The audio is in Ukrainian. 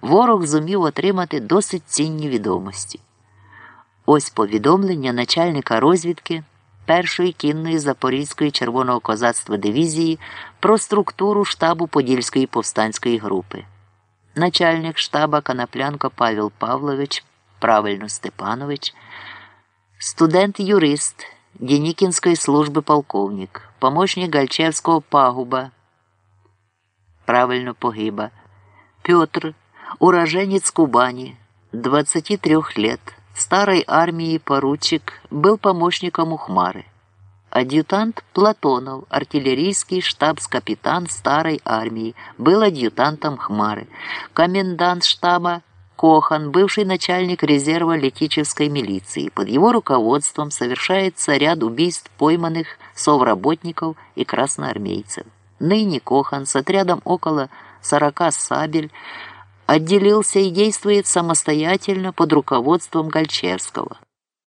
ворог зумів отримати досить цінні відомості. Ось повідомлення начальника розвідки першої кінної Запорізької червоного козацтва дивізії про структуру штабу Подільської повстанської групи. Начальник штаба Канаплянко Павел Павлович, правильно Степанович, студент-юрист Денікінської служби полковник, помощник Гальчевського пагуба, правильно погиба, Петр, уроженец Кубани, 23 лет, старой армии поручик, был помощником Ухмары. Адъютант Платонов, артиллерийский штабс-капитан старой армии, был адъютантом Хмары. Комендант штаба Кохан, бывший начальник резерва Летичевской милиции. Под его руководством совершается ряд убийств пойманных совработников и красноармейцев. Ныне Кохан с отрядом около 40 сабель отделился и действует самостоятельно под руководством Гольчевского.